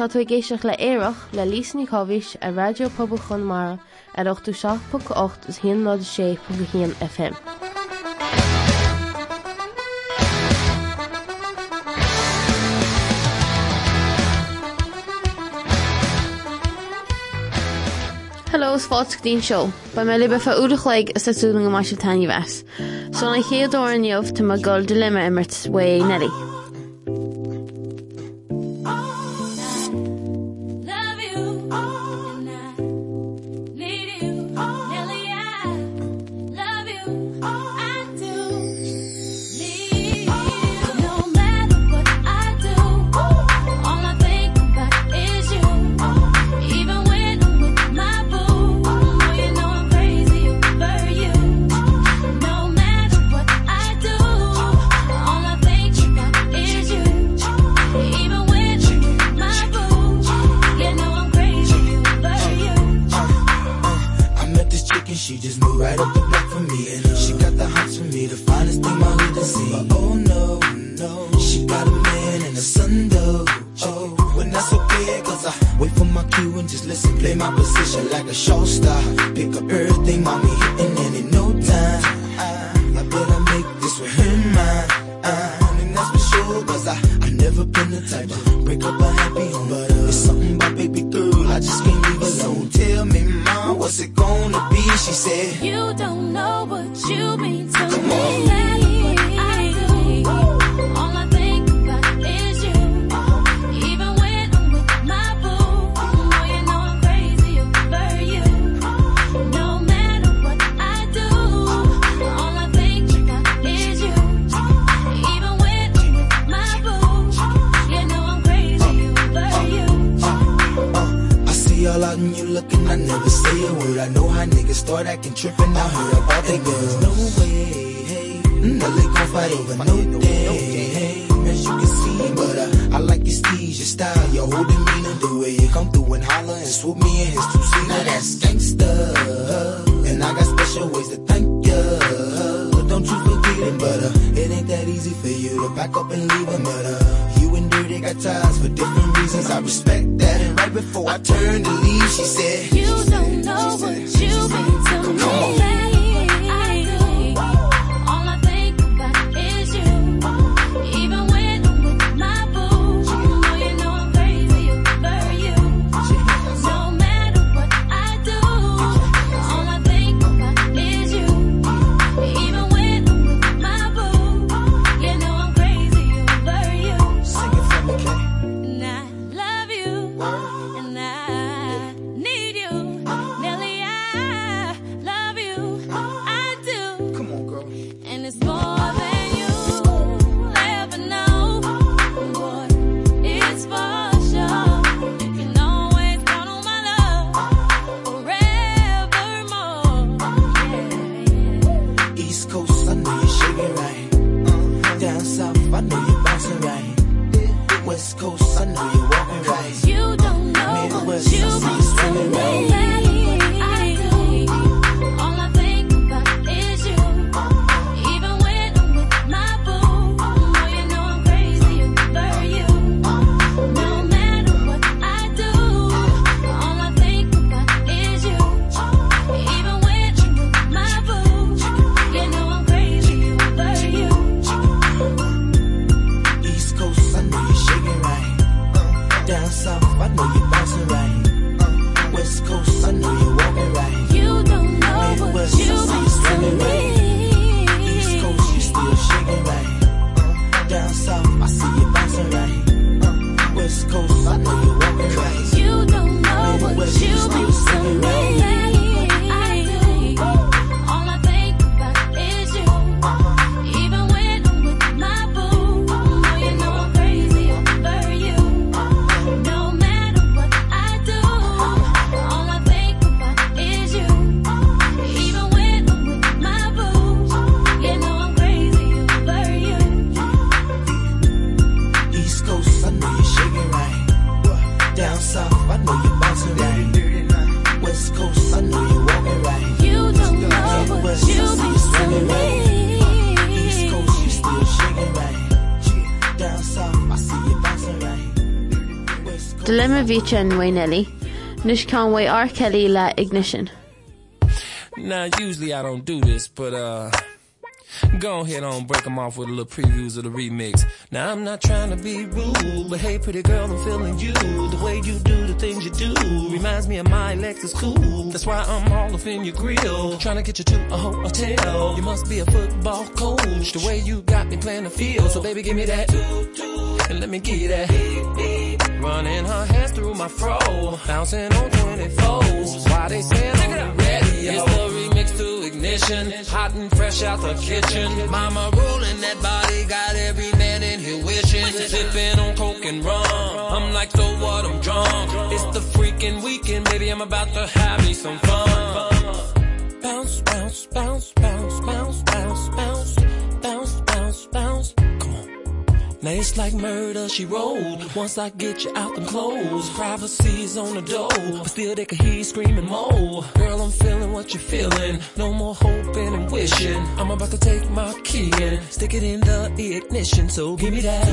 Tá tú géisioach le éireach le lísní chohís a radiopabal chun mar ar 8ú 6.8 is hin ná sé de hían FM. Hallós fátín seo, Ba me libe fa údachleig is saúling go mar se tainine wes. So na chéaddóin neomh tá má gold dilemma immert wa neri. but I can trip and I hear about the girls no way hey. Mm-hmm. Mm, I fight over no dilemma víte an Waynelli, nus can way R Kelly le ignition. Now, usually I don't do this, but uh, go ahead on break them off with a little previews of the remix. Now, I'm not trying to be rude, but hey, pretty girl, I'm feeling you. The way you do the things you do reminds me of my Lexus cool. That's why I'm all up in your grill, trying to get you to a hotel. You must be a football coach, the way you got me playing the field. So baby, give me that, and let me get that. Running her hands through my fro, bouncing on 24s. Why they the radio? It's the remix to ignition, hot and fresh out the kitchen. Mama rolling that body, got every man in here wishing. Sipping on coke and rum. I'm like, so what? I'm drunk. It's the freaking weekend, baby. I'm about to have me some fun. Bounce, bounce, bounce, bounce, bounce, bounce, bounce, It's like murder, she rolled. Once I get you out them clothes, privacy's on the door, but still they can hear screaming more. Girl, I'm feeling what you're feeling. No more hoping and wishing. I'm about to take my key and stick it in the ignition. So give me that.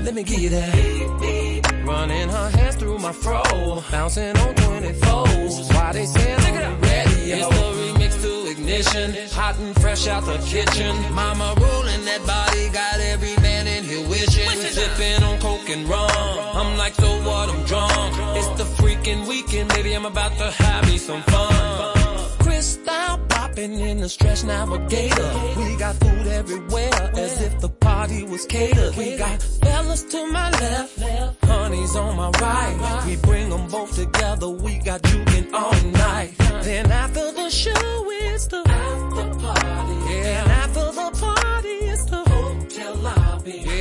Let me give you that. Running her hands through my fro, bouncing on 24s. Why they saying look at radio? It's the remix to ignition, hot and fresh out the kitchen. Mama rolling that body, got every man here. Sipping on coke and rum. I'm like, so what? I'm drunk. It's the freaking weekend, baby. I'm about to have me some fun. Crystal popping in the stretch navigator. We got food everywhere, as if the party was catered. We got fellas to my left, honey's on my right. We bring them both together. We got juking all night. Then after the show, it's the after party. Yeah,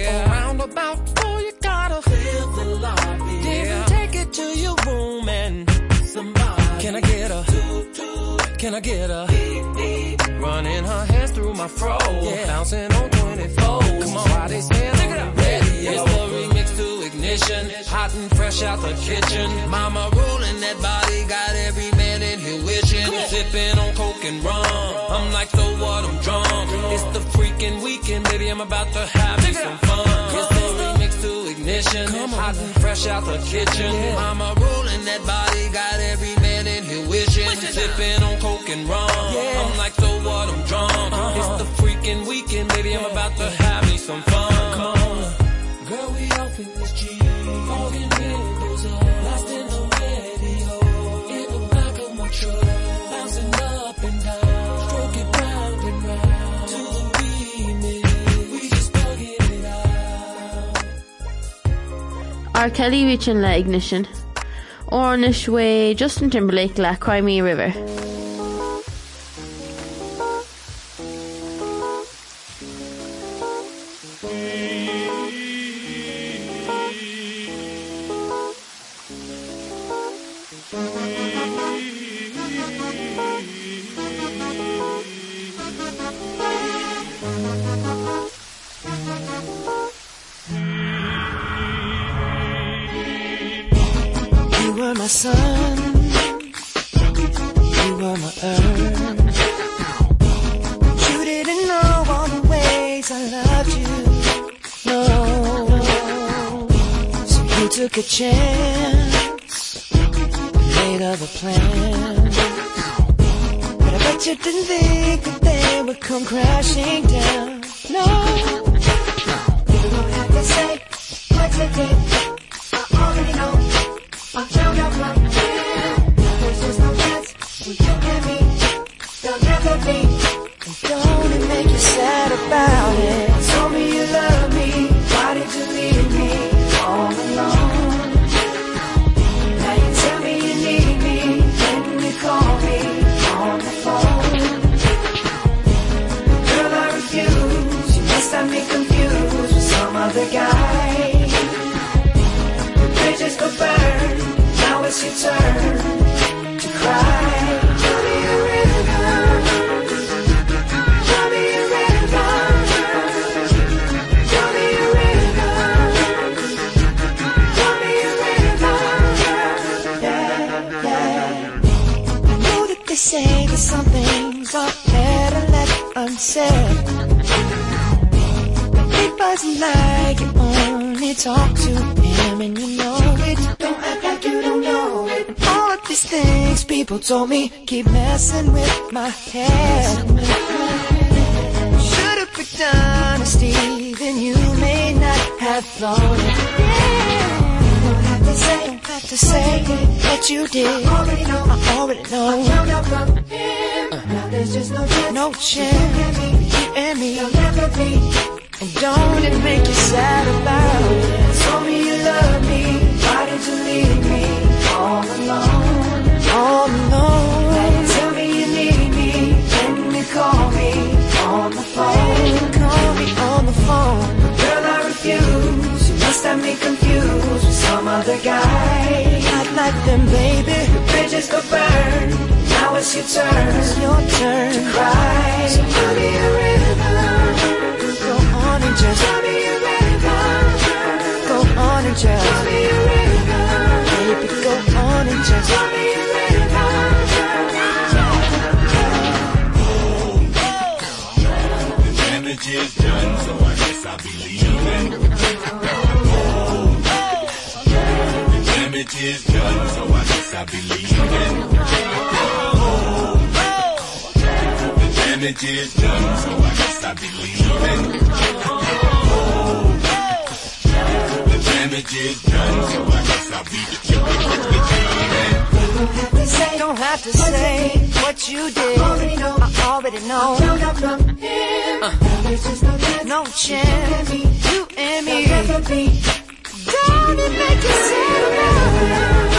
Yeah, around about four, you gotta fill the lobby. Yeah, take it to your room and somebody. Can I get a? Can I get a? Running her hands through my fro, yeah. bouncing on 24. Come on, why they saying look at radio? It's the remix to ignition, hot and fresh out the kitchen. Mama rolling that body, got every man in here. Sipping on coke and rum. I'm like, so what? I'm drunk. It's the freaking weekend, baby. I'm about to have me some fun. Remix to ignition, hot and fresh out the kitchen. Mama rolling that body, got every man in here wishing. Sipping on coke and rum. I'm like, so what? I'm drunk. Uh-huh. It's the freaking weekend, baby. I'm about to have me some fun. Come on. Girl, we in this Jeep. Fogging windows up. Lost in the radio. In the back of my truck. R Kelly reaching le ignition. Orna Shwe Justin Timberlake le Cry Me a River. the guy. Talk to me am and you know it. Don't act like you don't know it. All of these things people told me keep messing with my head. Should've picked honesty, then you may not have thought it. Yeah. Don't have to say, don't have to say that you did. I already know. I already know. Now there's just no chance. No chance. You and me. You'll never be. And don't it make you sad about it? Me you love me. Why did you leave me all alone? All alone. Tell me you need me. You call me on the phone? On the phone. Girl, I refuse. You must have me confused with some other guy. Not like them, baby. The bridges go burn. Now it's your turn. Your turn to cry. So me a. On and just. Go on and just. Baby, go on and just is done, so I guess I'll be leaving. The damage is done, so I guess I'll. The damage so I guess I'll be leaving. The damage is done, so I guess I'll be leaving. Don't have to say what you did. I already know. No chance. You and me. Don't it make you sad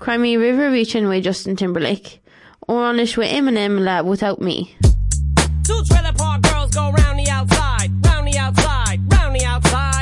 Cry Me River reaching with Justin Timberlake. Or on with Eminem la Without Me. Two trailer park girls go round the outside, round the outside, round the outside.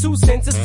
two cents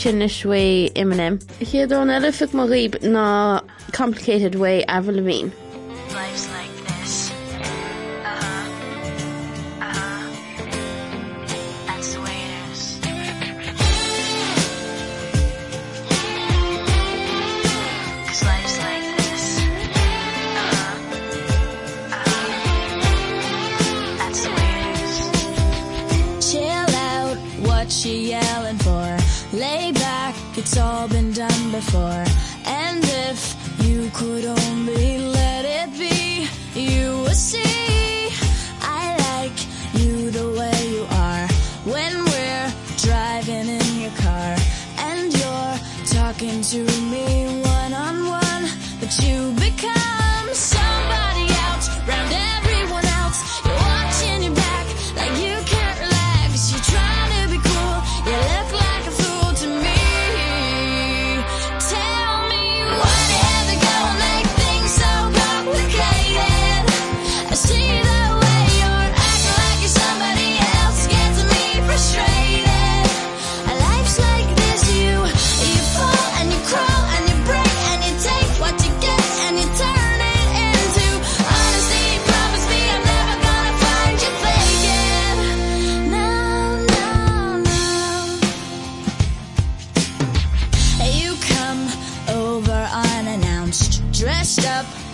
sin na sfuoi imimenim. Chiaad an eile fi mar rib ná complicated way a levín.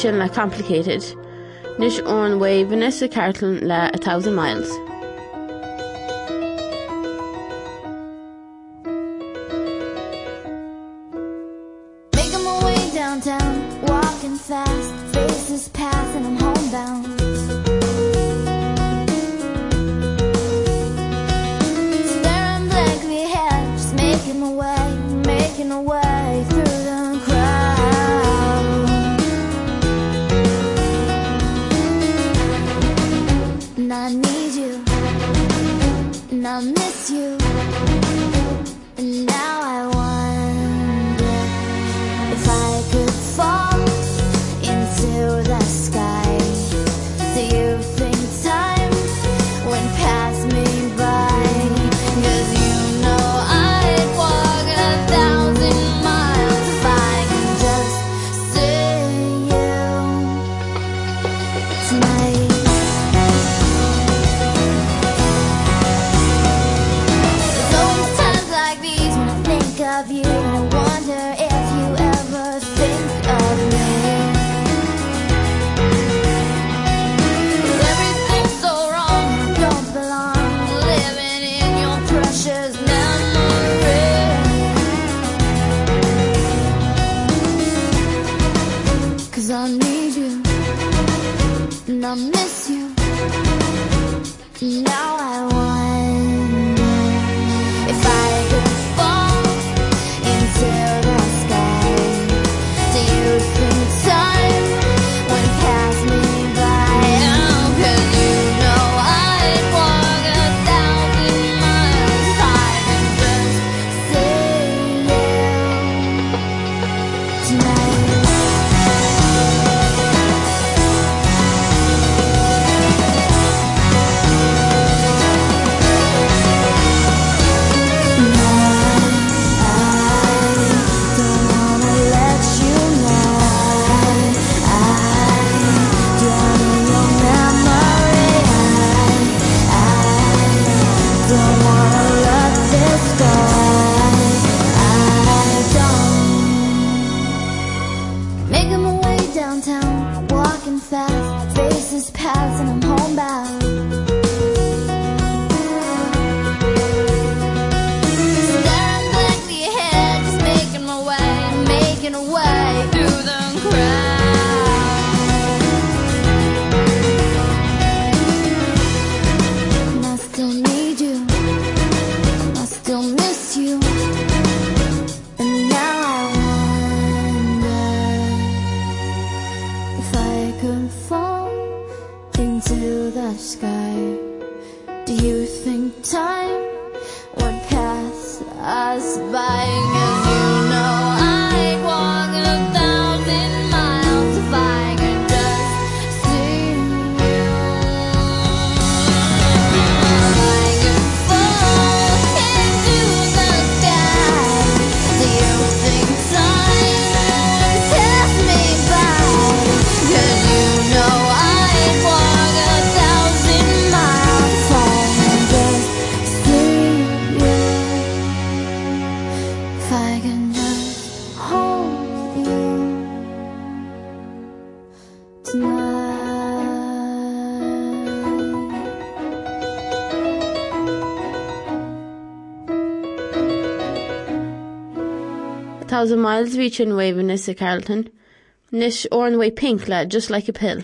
sin le complicated, nus ón wa Vanessa Cartlan le a thousand miles. love you. Wonder if Bye. a miles reach way waviness a Carlton, nish or an way pink lad just like a pill.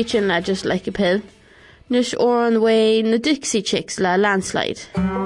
preaching la just like a pill. Nus ó an way na Dixie chicks le landslide.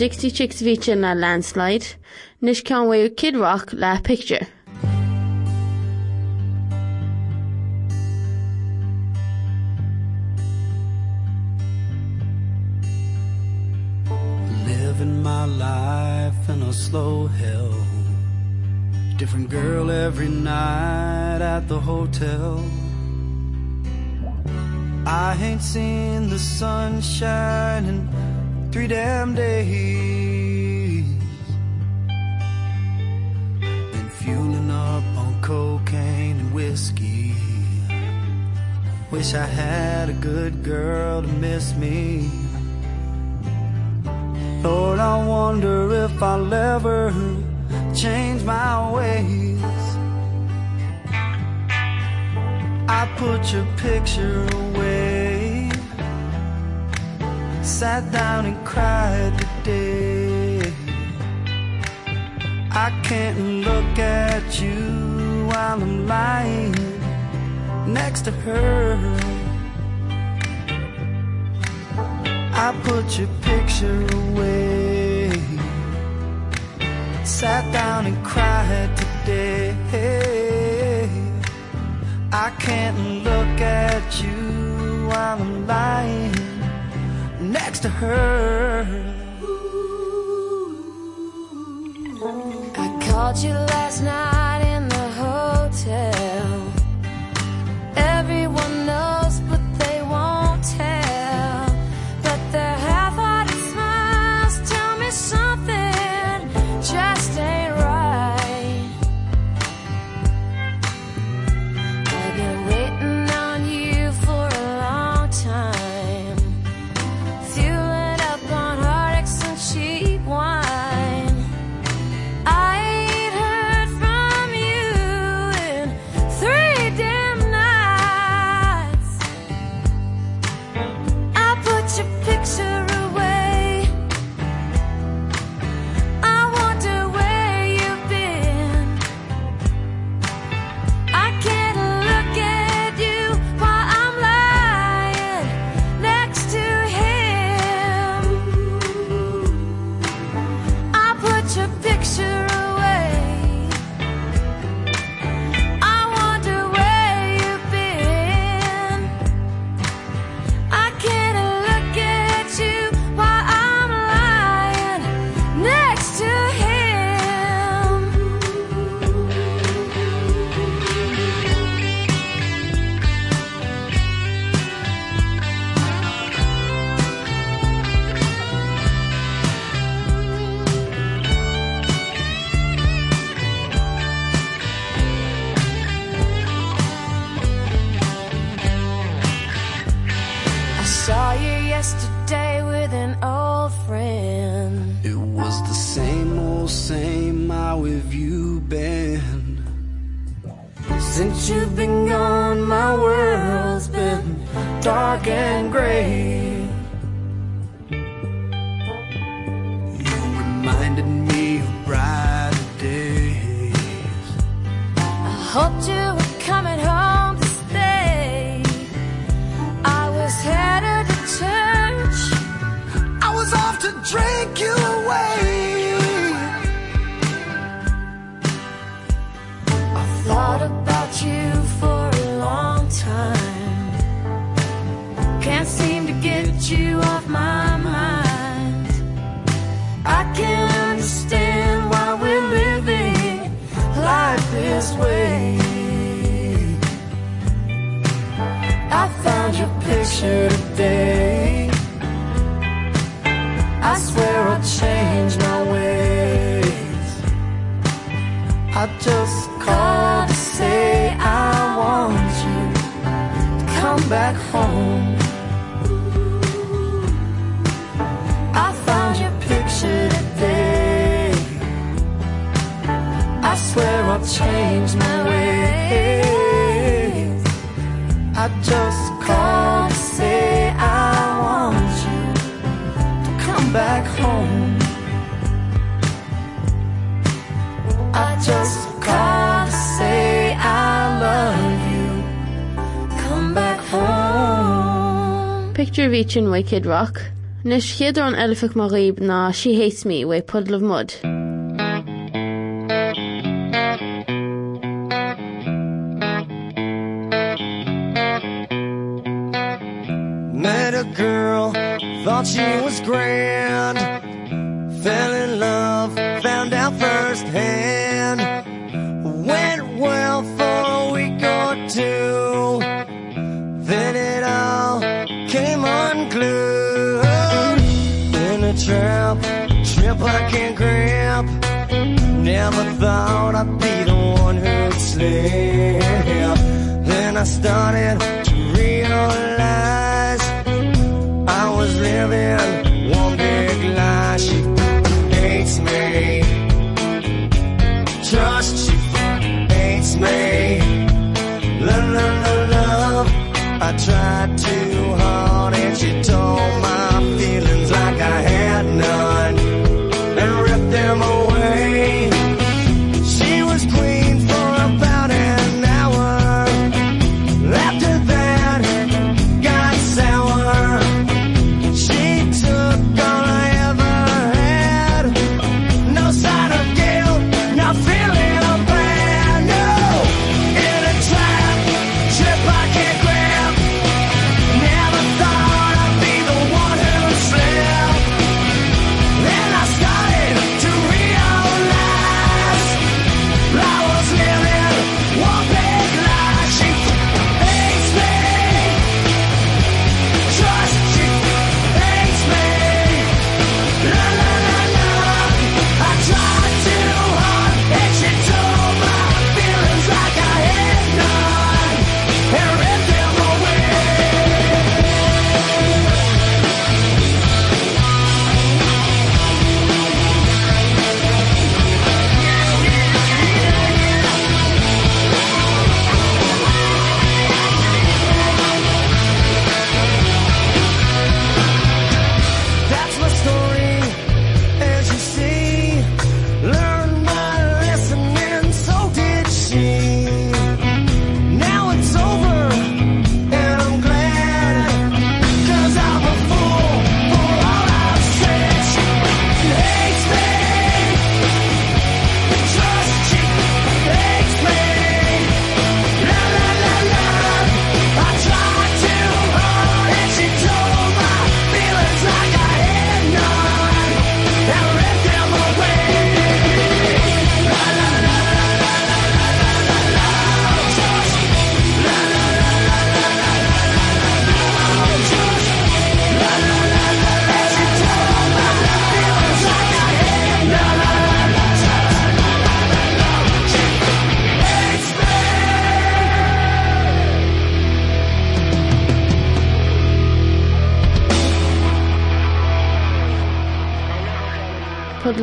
66 víte na landslide, nus ceanhfuú kidrock le picture. sat down and cried today I can't look at you while I'm lying next to her. I put your picture away. Sat down and cried today. I can't look at you while I'm lying next to her. I called you last night. After reaching Wicked Kid Rock, Nis chiad an elfach mar na she hates me wa puddle of mud. Met a girl, thought she was grand. strip trip I can't grip never thought I'd be the one who'd slip. Then I started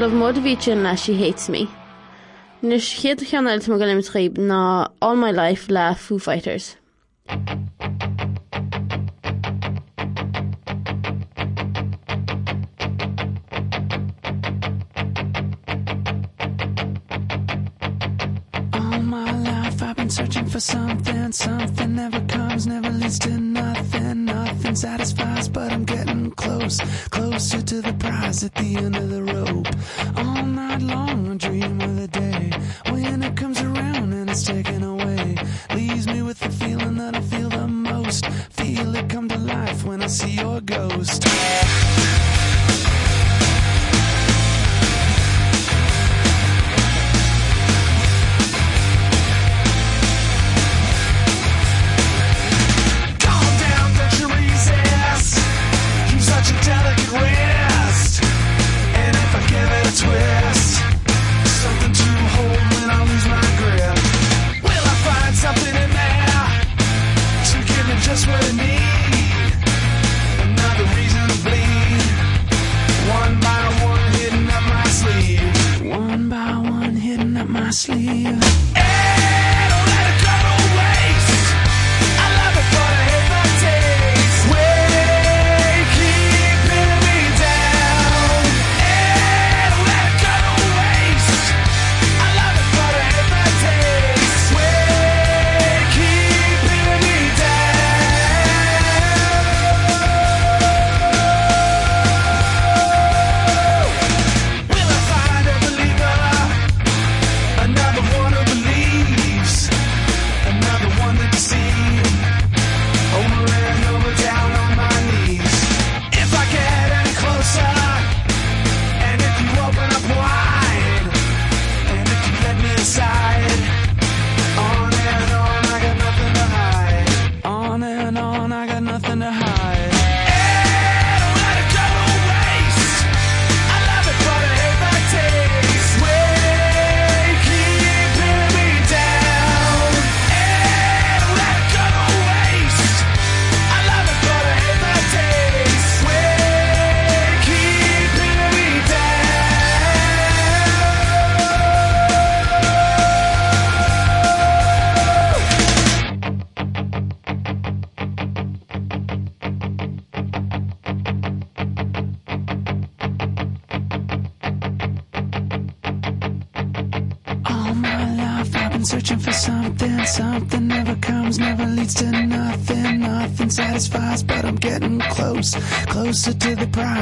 of motivation as she hates me. Nus chéad cheanilt mar gan im tríb ná all my life le Foo Fighters. been searching for something something never comes never leads to nothing nothing satisfies but I'm getting close closer to the prize at the end of the rope all night long I dream. of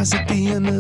as a being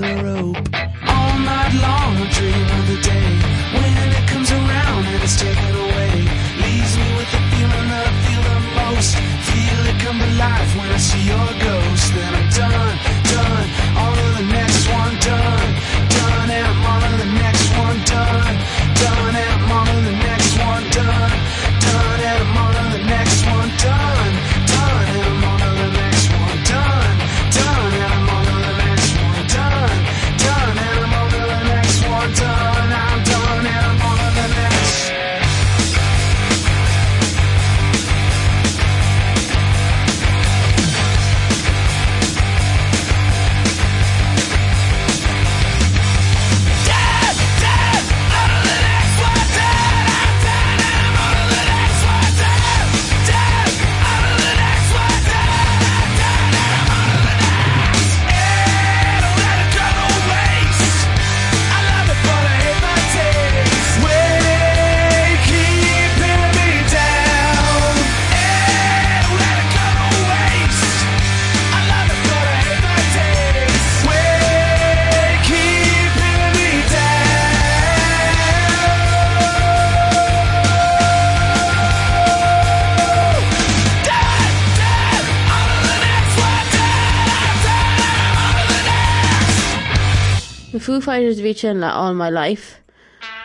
Foo Fighters reaching la all my life.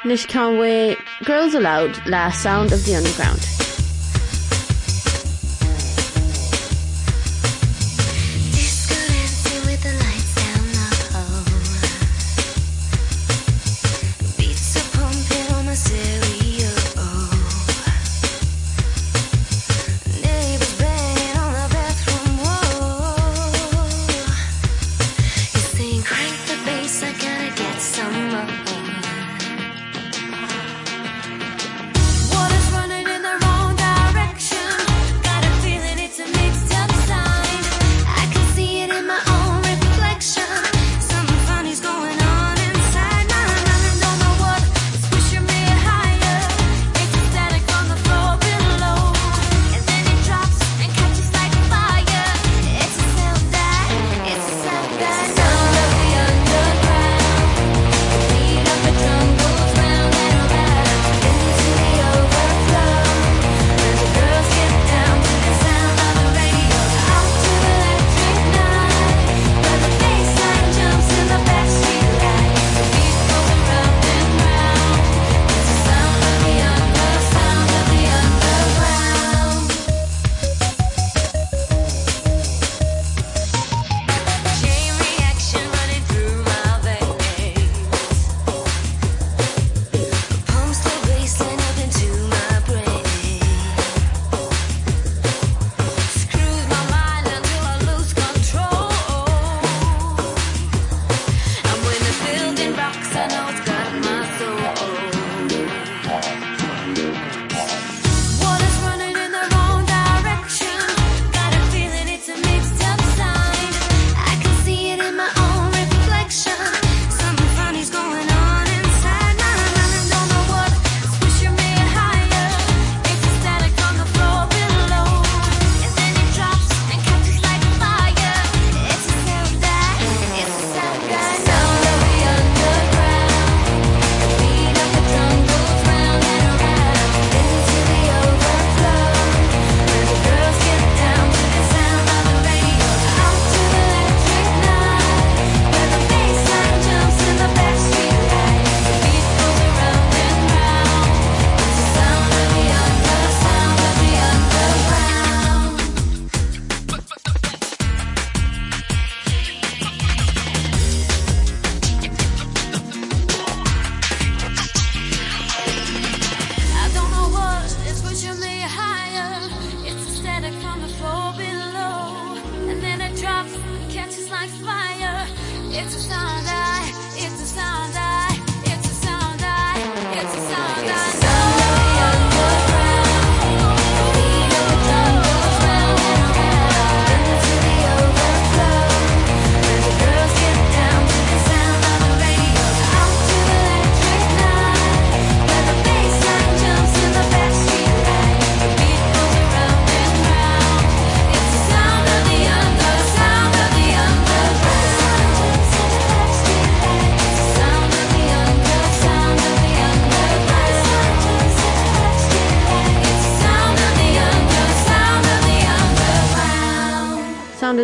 Nish Conway, Girls Aloud, last sound of the underground.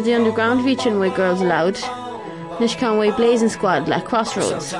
The Underground featuring with Girls Aloud. Nish Conway Blazing Squad like Crossroads.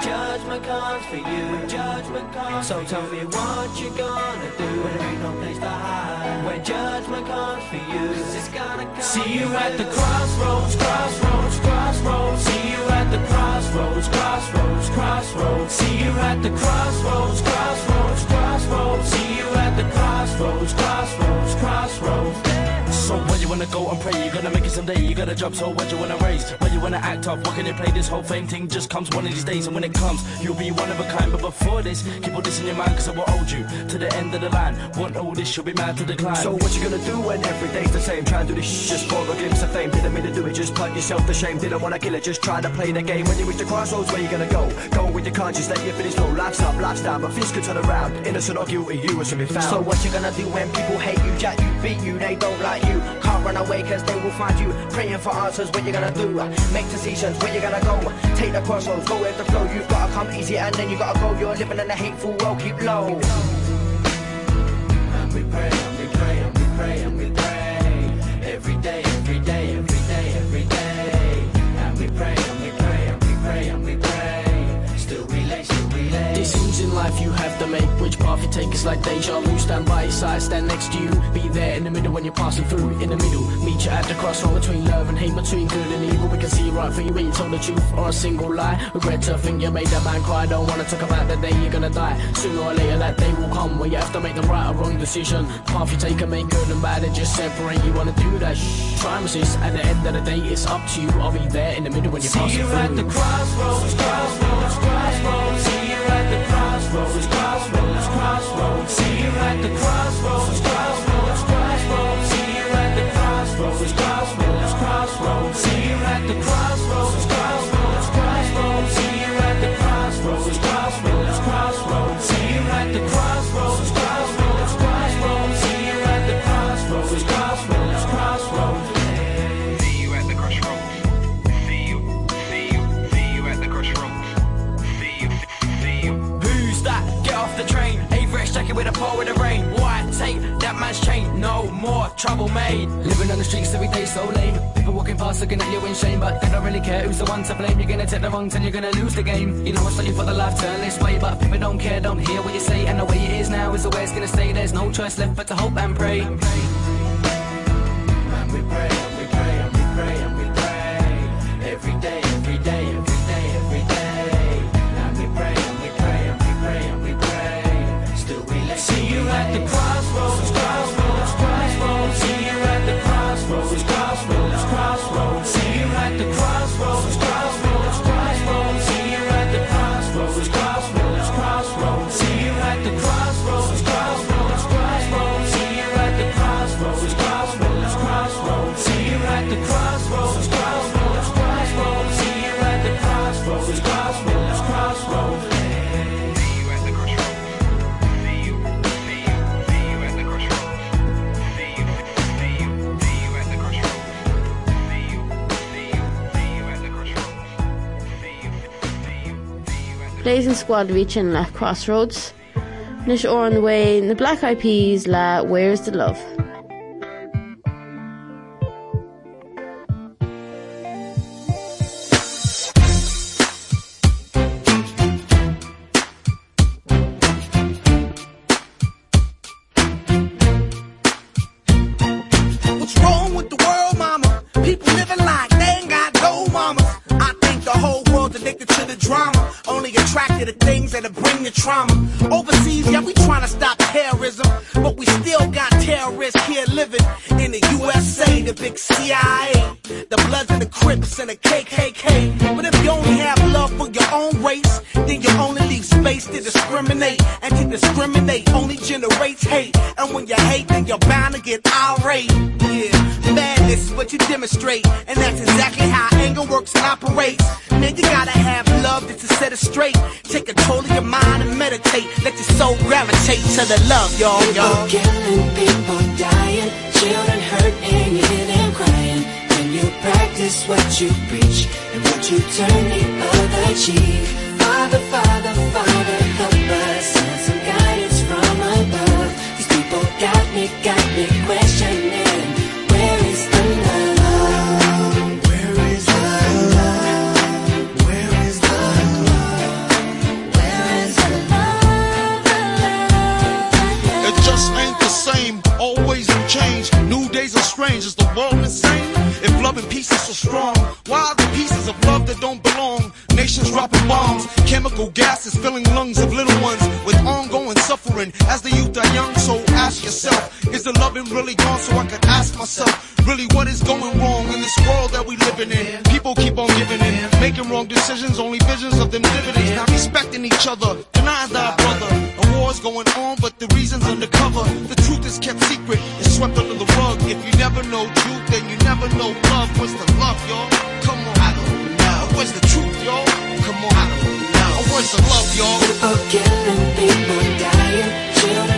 Judgment comes for you. Judgment comes so tell me what you gonna do. When there ain't no place to hide. When judgment comes for you. it's gonna come. See you at the crossroads, crossroads, crossroads. See you at the crossroads, crossroads, crossroads. See you at the crossroads, crossroads, crossroads. See you at the crossroads, crossroads, crossroads. So where you wanna go and pray? You gonna make it someday. You gotta drop. So what you wanna raise? Where you wanna act up What can you play? This whole fame thing just comes one of these days, and when it comes, you'll be one of a kind. But before this, keep all this in your mind, cause I will hold you to the end of the line. Want all this, you'll be mad to decline. So what you gonna do when every day's the same? Try and do this just for a glimpse of fame. Didn't mean to do it, just put yourself to shame. Didn't wanna kill it, just try to play the game. When you reach the crossroads, where you gonna go? Go with your conscience, let your finish flow. Life's up, life's down, but things could turn around. Innocent or guilty, you soon be found. So what you gonna do when people hate you, jack you, beat you, they don't like you Can't run away cause they will find you Praying for answers, what you gonna do? Make decisions, where you gonna go? Take the crossroads, go with the flow You've gotta come easy and then you gotta go You're living in a hateful world, keep low And we pray, and we pray, and we pray, and we pray. Life you have to make. Which path you take is like deja vu. Stand by your side, stand next to you. Be there in the middle when you're passing through. In the middle, meet you at the crossroad between love and hate, between good and evil. We can see right through you when you told the truth or a single lie. Regret to think you made that man cry. Don't wanna talk about the day you're gonna die. Sooner or later that day will come where you have to make the right or wrong decision. Path you take can make good and bad and just separate. You wanna do that? Try. At the end of the day, it's up to you. I'll be there in the middle when you're passing you at the crossroads, crossroads, crossroads. Crossroads, crossroads, crossroads. See you at the crossroads, crossroads, crossroads. See you at the crossroads, crossroads, crossroads. See you at the crossroads, trouble made. Living on the streets every day so lame. People walking past looking at you in shame, but they don't really care who's the one to blame. You're gonna take the wrong turn, you're gonna lose the game. You know what's you for the life turn this way, but people don't care, don't hear what you say, and the way it is now is the way it's gonna stay. There's no choice left but to hope and pray. And we Blazing Squad reaching la Crossroads. Nish or on the way, the Black Eyed Peas la Where's the Love? Myself, really what is going wrong in this world that we living in? People keep on giving in, making wrong decisions, only visions of them dividends. Not respecting each other, denying thy brother. A war's going on, but the reason's undercover. The truth is kept secret, it's swept under the rug. If you never know truth, then you never know love. what's the love, y'all? Come on, I don't know. Where's the truth, y'all? Come on, I don't know. Where's the love, y'all? People killing, people dying, children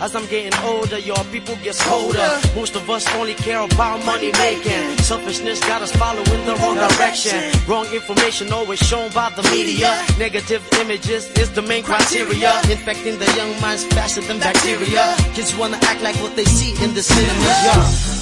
As I'm getting older, your people get colder. Most of us only care about money making. Selfishness got us following the wrong direction. Wrong information always shown by the media. Negative images is the main criteria. Infecting the young minds faster than bacteria. Kids wanna act like what they see in the cinemas. Yeah.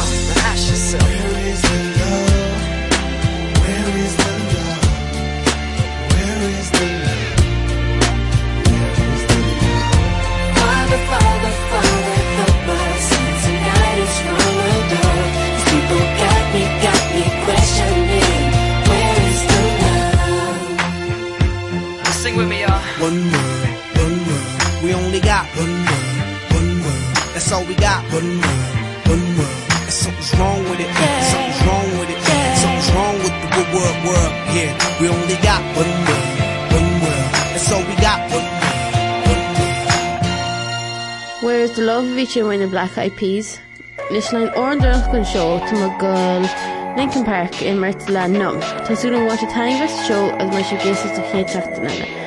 When the Black Peas? Lis lein orndrochgan seo tá má gáil Linkin Park in mert le nom. Tásúna bhaint a taingas seo as mar sé géasa a chéteachtainna. Slán!